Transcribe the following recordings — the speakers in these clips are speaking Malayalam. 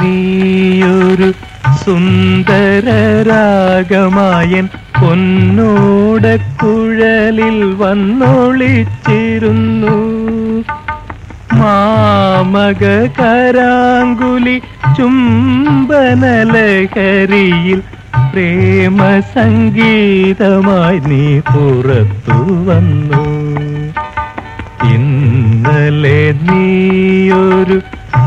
നീയൊരു സുന്ദര രാഗമായൻ പൊന്നോടക്കുഴലിൽ വന്നൊളിച്ചിരുന്നു. മാമക കരാങ്കുലി ചുംബനലഹരിയിൽ പ്രേമ സംഗീതമായി നീ പുറത്തു വന്നു. ഇന്നലെ നീയൊരു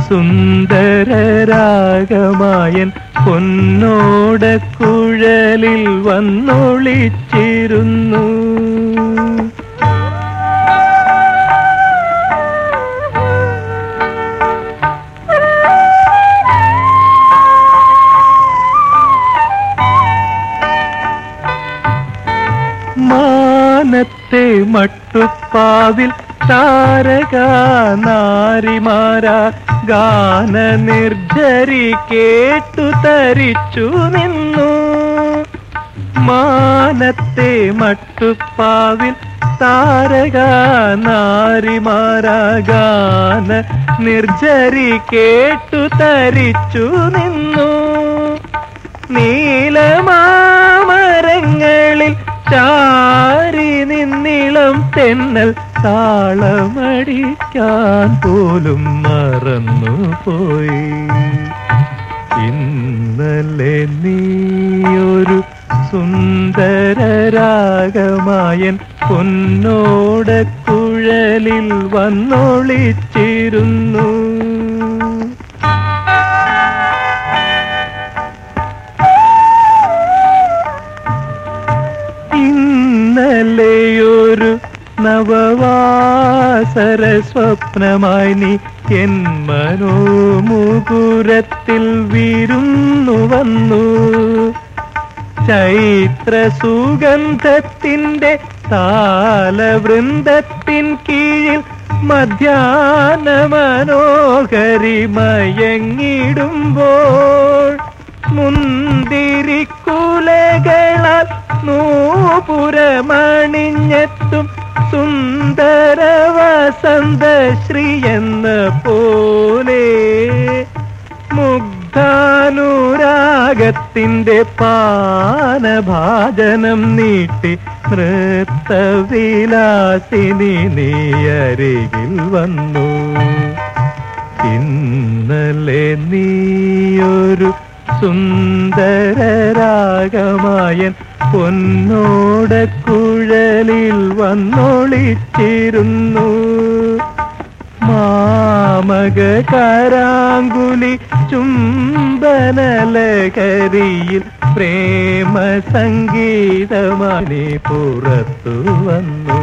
സുന്ദര രാഗമായൻ പൊന്നോടക്കുഴലിൽ വന്നൊളിച്ചിരുന്നു. മാനത്തെ മട്ടുപ്പാവിൽ താരക നാരിമാരാ ഗാന നിർജരി കേട്ടു തരിച്ചു നിന്നു മാനത്തെ മട്ടുപ്പാവിൽ താരക നാരിമാരാ ഗാന നിർജരി കേട്ടു തരിച്ചു നിന്നു നീലമാമരങ്ങളിൽ ചാരി നിന്നിളം തെന്നൽ താളമടിക്കാൻ പോലും മറന്നു പോയി ഇന്നലെ നീയൊരു സുന്ദര രാഗമായൻ പൊന്നോടക്കുഴലിൽ വന്നൊളിച്ചിരുന്നു. നവവാസര സ്വപ്നമായി നീ എൻ മനോമുകുരത്തിൽ വിരുന്നു വന്നു. ചൈത്ര സുഗന്ധത്തിന്റെ താലവൃന്ദത്തിൻ കീഴിൽ മധ്യാന മനോഹരി മയങ്ങിടുമ്പോൾ മുന്തിരിക്കുലകളാൽ നൂപുരമണിഞ്ഞെത്തും വസന്ത ശ്രീ എന്ന പോലെ മുഗ്ധാനുരാഗത്തിന്റെ പാനഭാജനം നീട്ടി നൃത്തവിലാസിനി നീ അരികിൽ വന്നു. ഇന്നലെ നീയൊരു സുന്ദര രാഗമായൻ പൊന്നോടക്കുഴലിൽ വന്നൊളിച്ചിരുന്നു. മാമക കരാങ്കുലി ചുംബനലകരിയിൽ പ്രേമ സംഗീതമായി പുറത്തു വന്നു.